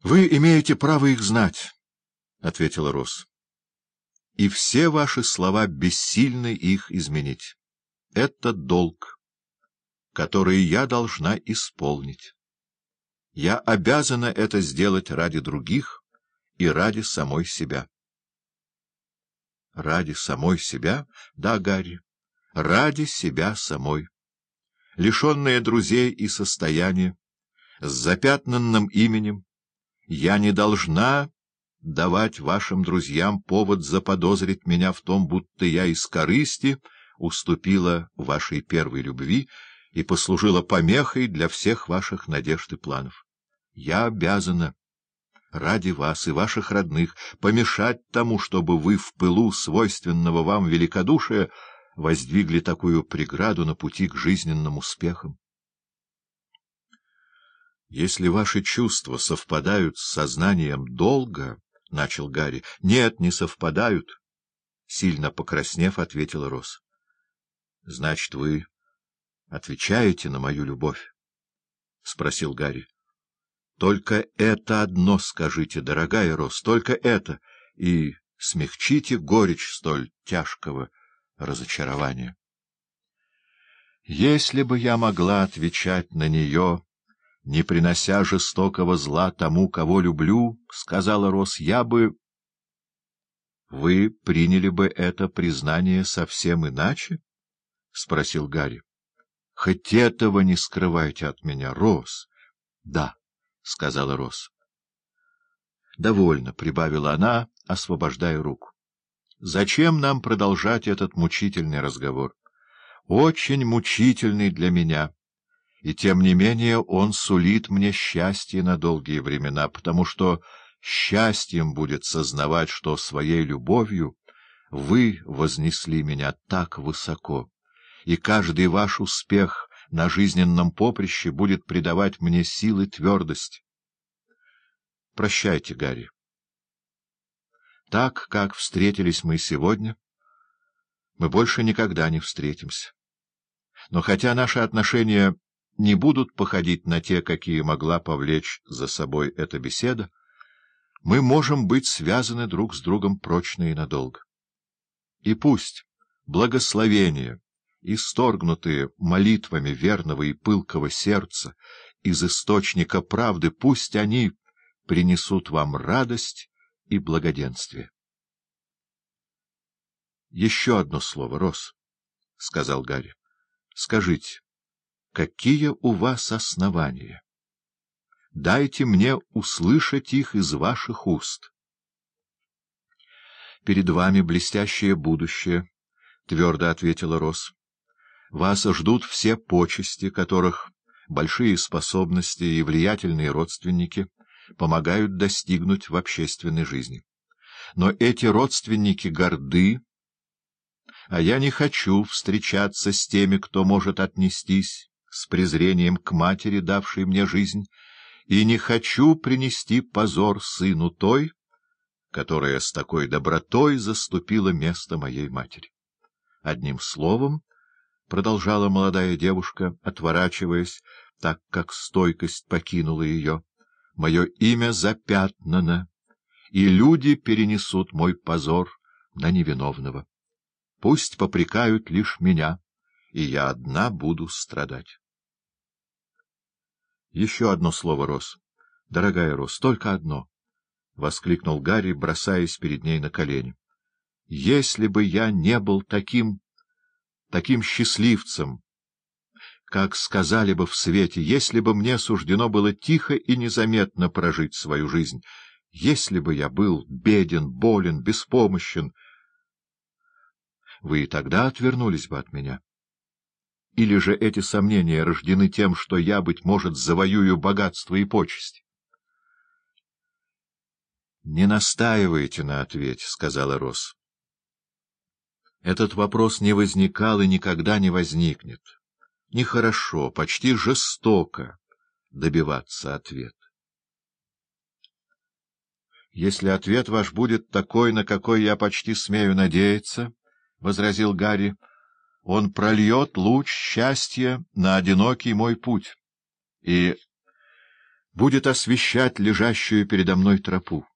— Вы имеете право их знать, — ответила Рос. — И все ваши слова бессильны их изменить. Это долг, который я должна исполнить. Я обязана это сделать ради других и ради самой себя. — Ради самой себя? Да, Гарри, ради себя самой. Лишенная друзей и состояния, с запятнанным именем, я не должна давать вашим друзьям повод заподозрить меня в том, будто я из корысти уступила вашей первой любви и послужила помехой для всех ваших надежд и планов. Я обязана ради вас и ваших родных помешать тому, чтобы вы в пылу свойственного вам великодушия воздвигли такую преграду на пути к жизненным успехам. Если ваши чувства совпадают с сознанием долга, — начал Гарри. — Нет, не совпадают, — сильно покраснев, ответила Рос. — Значит, вы отвечаете на мою любовь? — спросил Гарри. — Только это одно скажите, дорогая Рос, только это, и смягчите горечь столь тяжкого разочарования. Если бы я могла отвечать на нее не принося жестокого зла тому, кого люблю, — сказала Рос, — я бы... — Вы приняли бы это признание совсем иначе? — спросил Гарри. — Хоть этого не скрывайте от меня, Рос. — Да, — сказала Рос. — Довольно, — прибавила она, освобождая руку. — Зачем нам продолжать этот мучительный разговор? Очень мучительный для меня. — и тем не менее он сулит мне счастье на долгие времена, потому что счастьем будет сознавать, что своей любовью вы вознесли меня так высоко, и каждый ваш успех на жизненном поприще будет придавать мне силы твердость. Прощайте, Гарри. Так, как встретились мы сегодня, мы больше никогда не встретимся. Но хотя наши отношения не будут походить на те, какие могла повлечь за собой эта беседа, мы можем быть связаны друг с другом прочно и надолго. И пусть благословения, исторгнутые молитвами верного и пылкого сердца из источника правды, пусть они принесут вам радость и благоденствие. — Еще одно слово, Рос, — сказал Гарри. — Скажите, какие у вас основания. Дайте мне услышать их из ваших уст. — Перед вами блестящее будущее, — твердо ответила Рос. — Вас ждут все почести, которых большие способности и влиятельные родственники помогают достигнуть в общественной жизни. Но эти родственники горды, а я не хочу встречаться с теми, кто может отнестись с презрением к матери, давшей мне жизнь, и не хочу принести позор сыну той, которая с такой добротой заступила место моей матери. Одним словом, — продолжала молодая девушка, отворачиваясь, так как стойкость покинула ее, — мое имя запятнано, и люди перенесут мой позор на невиновного. Пусть попрекают лишь меня, и я одна буду страдать. — Еще одно слово, Рос. Дорогая Рос, только одно! — воскликнул Гарри, бросаясь перед ней на колени. — Если бы я не был таким... таким счастливцем, как сказали бы в свете, если бы мне суждено было тихо и незаметно прожить свою жизнь, если бы я был беден, болен, беспомощен, вы и тогда отвернулись бы от меня. Или же эти сомнения рождены тем, что я, быть может, завоюю богатство и почесть? — Не настаивайте на ответе, — сказала Рос. Этот вопрос не возникал и никогда не возникнет. Нехорошо, почти жестоко добиваться ответа. Если ответ ваш будет такой, на какой я почти смею надеяться, — возразил Гарри, — он прольет луч счастья на одинокий мой путь. И будет освещать лежащую передо мной тропу.